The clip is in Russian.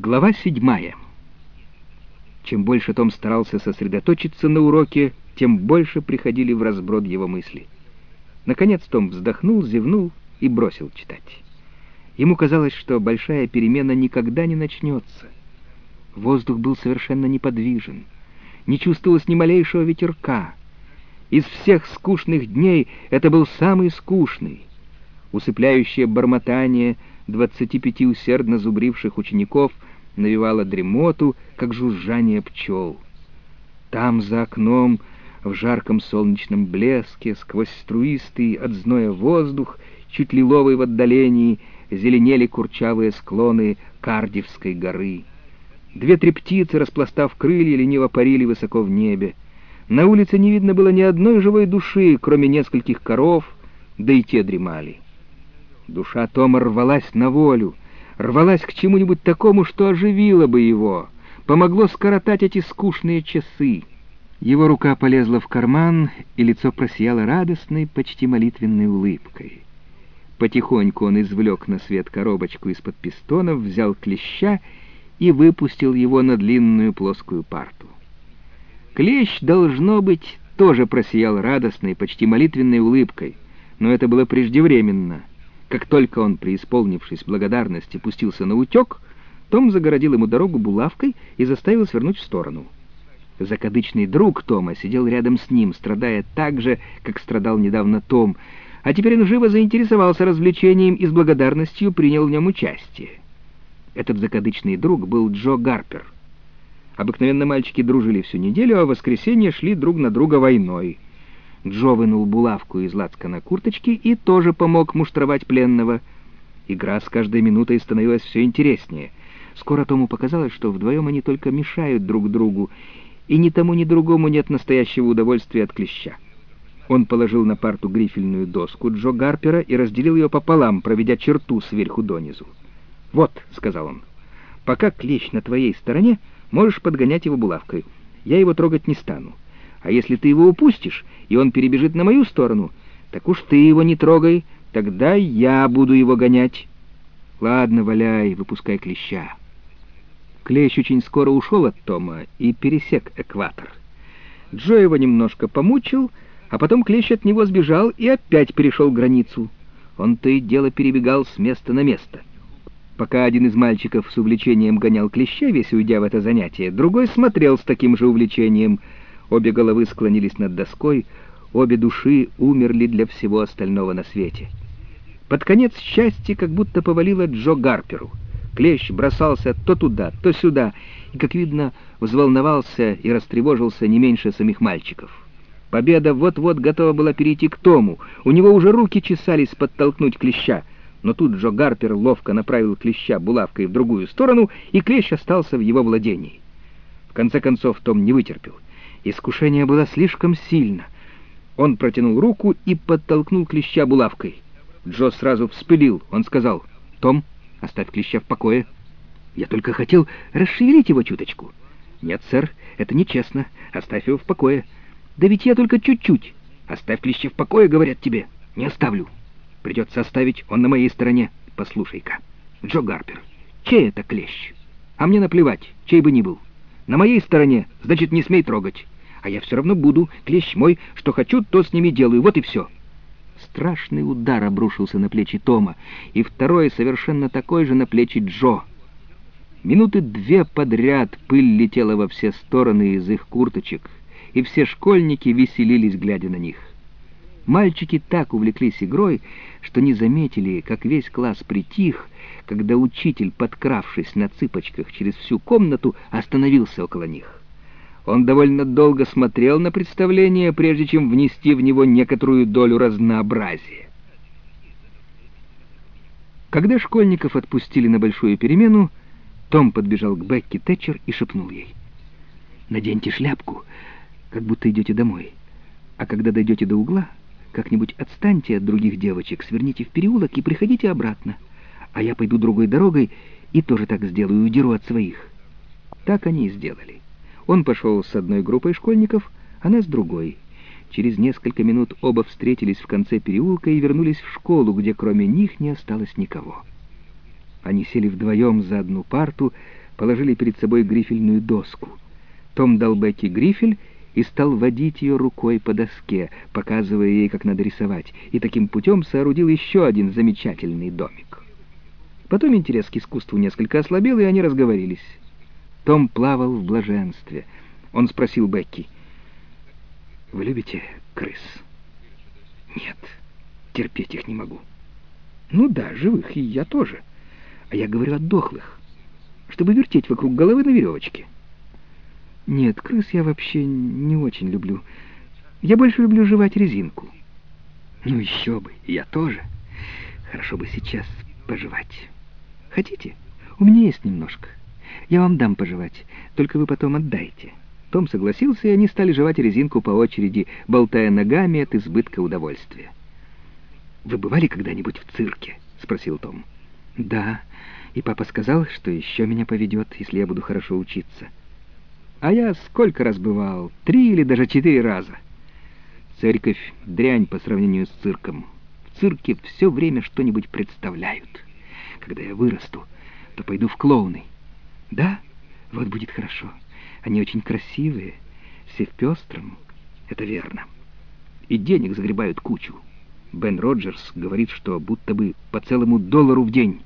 Глава седьмая. Чем больше Том старался сосредоточиться на уроке, тем больше приходили в разброд его мысли. Наконец Том вздохнул, зевнул и бросил читать. Ему казалось, что большая перемена никогда не начнется. Воздух был совершенно неподвижен. Не чувствовалось ни малейшего ветерка. Из всех скучных дней это был самый скучный. Усыпляющее бормотание двадцати пяти усердно зубривших учеников — навевало дремоту, как жужжание пчел. Там, за окном, в жарком солнечном блеске, сквозь струистый от зноя воздух, чуть лиловый в отдалении, зеленели курчавые склоны Кардивской горы. Две-три птицы, распластав крылья, лениво парили высоко в небе. На улице не видно было ни одной живой души, кроме нескольких коров, да и те дремали. Душа Тома рвалась на волю — рвалась к чему-нибудь такому, что оживило бы его, помогло скоротать эти скучные часы. Его рука полезла в карман, и лицо просияло радостной, почти молитвенной улыбкой. Потихоньку он извлек на свет коробочку из-под пистонов, взял клеща и выпустил его на длинную плоскую парту. Клещ, должно быть, тоже просиял радостной, почти молитвенной улыбкой, но это было преждевременно — как только он, преисполнившись благодарности, пустился на утек, Том загородил ему дорогу булавкой и заставил свернуть в сторону. Закадычный друг Тома сидел рядом с ним, страдая так же, как страдал недавно Том, а теперь он живо заинтересовался развлечением и с благодарностью принял в нем участие. Этот закадычный друг был Джо Гарпер. Обыкновенно мальчики дружили всю неделю, а в воскресенье шли друг на друга войной — Джо вынул булавку из лацкана курточки и тоже помог муштровать пленного. Игра с каждой минутой становилась все интереснее. Скоро Тому показалось, что вдвоем они только мешают друг другу, и ни тому, ни другому нет настоящего удовольствия от клеща. Он положил на парту грифельную доску Джо Гарпера и разделил ее пополам, проведя черту сверху донизу. «Вот», — сказал он, — «пока клещ на твоей стороне, можешь подгонять его булавкой. Я его трогать не стану. А если ты его упустишь, и он перебежит на мою сторону, так уж ты его не трогай, тогда я буду его гонять. Ладно, валяй, выпускай клеща. Клещ очень скоро ушел от Тома и пересек экватор. Джо его немножко помучил, а потом клещ от него сбежал и опять перешел границу. Он то и дело перебегал с места на место. Пока один из мальчиков с увлечением гонял клеща, весь уйдя в это занятие, другой смотрел с таким же увлечением — Обе головы склонились над доской, обе души умерли для всего остального на свете. Под конец счастья как будто повалило Джо Гарперу. Клещ бросался то туда, то сюда, и, как видно, взволновался и растревожился не меньше самих мальчиков. Победа вот-вот готова была перейти к Тому, у него уже руки чесались подтолкнуть клеща, но тут Джо Гарпер ловко направил клеща булавкой в другую сторону, и клещ остался в его владении. В конце концов Том не вытерпел — Искушение было слишком сильно. Он протянул руку и подтолкнул клеща булавкой. Джо сразу вспылил. Он сказал, «Том, оставь клеща в покое». «Я только хотел расшевелить его чуточку». «Нет, сэр, это нечестно. Оставь его в покое». «Да ведь я только чуть-чуть». «Оставь клеща в покое, говорят тебе». «Не оставлю». «Придется оставить, он на моей стороне». «Послушай-ка, Джо Гарпер, чей это клещ?» «А мне наплевать, чей бы ни был». На моей стороне, значит, не смей трогать. А я все равно буду, клещ мой, что хочу, то с ними делаю, вот и все». Страшный удар обрушился на плечи Тома, и второй совершенно такой же на плечи Джо. Минуты две подряд пыль летела во все стороны из их курточек, и все школьники веселились, глядя на них. Мальчики так увлеклись игрой, что не заметили, как весь класс притих, когда учитель, подкравшись на цыпочках через всю комнату, остановился около них. Он довольно долго смотрел на представление, прежде чем внести в него некоторую долю разнообразия. Когда школьников отпустили на большую перемену, том подбежал к Бекки Тэтчер и шепнул ей. «Наденьте шляпку, как будто идете домой, а когда дойдете до угла, как-нибудь отстаньте от других девочек, сверните в переулок и приходите обратно. А я пойду другой дорогой и тоже так сделаю, удеру от своих». Так они и сделали. Он пошел с одной группой школьников, она с другой. Через несколько минут оба встретились в конце переулка и вернулись в школу, где кроме них не осталось никого. Они сели вдвоем за одну парту, положили перед собой грифельную доску. Том дал Бекки грифель и стал водить ее рукой по доске, показывая ей, как надо рисовать, и таким путем соорудил еще один замечательный домик. Потом интерес к искусству несколько ослабел, и они разговорились. Том плавал в блаженстве. Он спросил Бекки, «Вы любите крыс?» «Нет, терпеть их не могу». «Ну да, живых, и я тоже. А я говорю о дохлых, чтобы вертеть вокруг головы на веревочке». «Нет, крыс я вообще не очень люблю. Я больше люблю жевать резинку». «Ну еще бы, я тоже. Хорошо бы сейчас пожевать. Хотите? У меня есть немножко. Я вам дам пожевать, только вы потом отдайте». Том согласился, и они стали жевать резинку по очереди, болтая ногами от избытка удовольствия. «Вы бывали когда-нибудь в цирке?» — спросил Том. «Да, и папа сказал, что еще меня поведет, если я буду хорошо учиться». «А я сколько раз бывал? Три или даже четыре раза». Церковь — дрянь по сравнению с цирком. В цирке все время что-нибудь представляют. Когда я вырасту, то пойду в клоуны. Да, вот будет хорошо. Они очень красивые, все в пестром. Это верно. И денег загребают кучу. Бен Роджерс говорит, что будто бы по целому доллару в день.